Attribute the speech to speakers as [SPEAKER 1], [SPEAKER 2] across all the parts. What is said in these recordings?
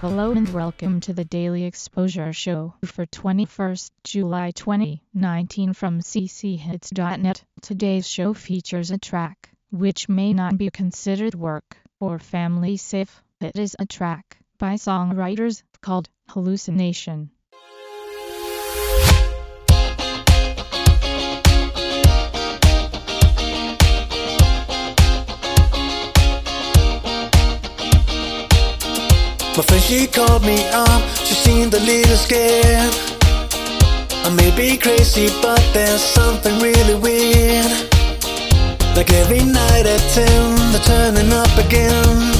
[SPEAKER 1] Hello and welcome to the Daily Exposure Show for 21st July 2019 from cchits.net. Today's show features a track which may not be considered work or family safe. It is a track by songwriters called Hallucination.
[SPEAKER 2] My friend, she called me up, she seemed a little scared. I may be crazy, but there's something really weird. Like every night at 10, they're turning up again.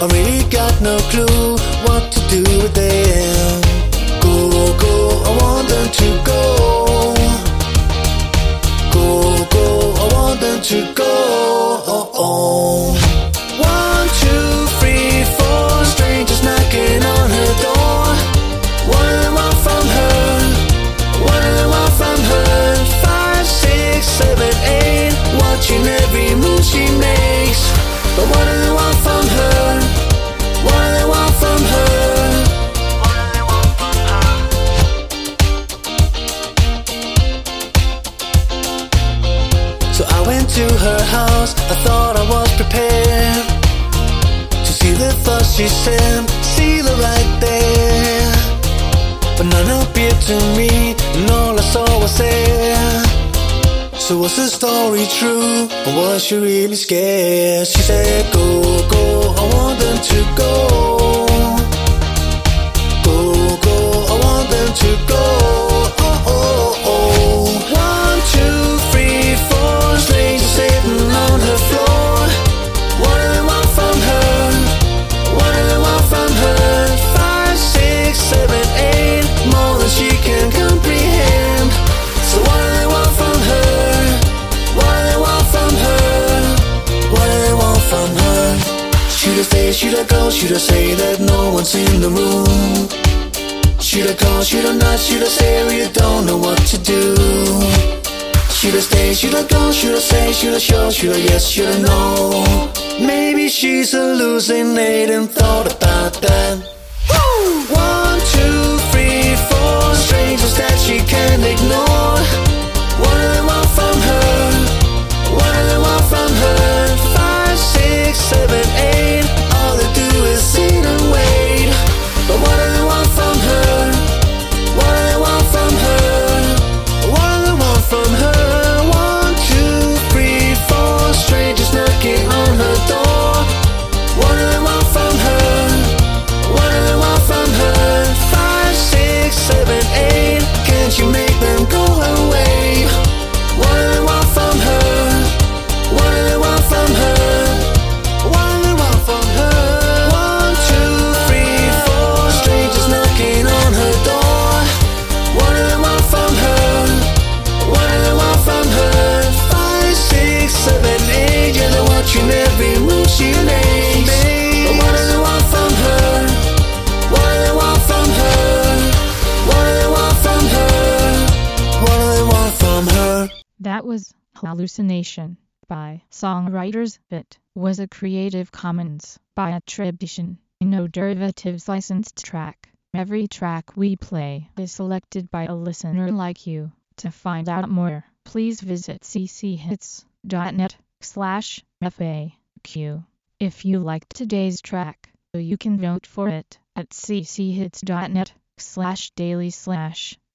[SPEAKER 2] I really got no clue what to do with them. Go, go, I want them to go. To her house, I thought I was prepared to see the thoughts she sent, see the right there. But none appeared to me, and all I saw was there. So was the story true, or was she really scared? She said, Go, go, I want them to go. Go, go, I want them to go. Stay, should I go, should I say that no one's in the room? Should I call, should I not, should I say really don't know what to do? Should I stay, should I go, should I say, should I show, should I yes, should I no? Maybe she's hallucinating, thought about that. Woo! One, two, three, four strangers that she can't ignore.
[SPEAKER 1] That was Hallucination by songwriters. It was a Creative Commons by attribution, no derivatives licensed track. Every track we play is selected by a listener like you. To find out more, please visit cchits.net slash FAQ. If you liked today's track, you can vote for it at cchits.net slash daily slash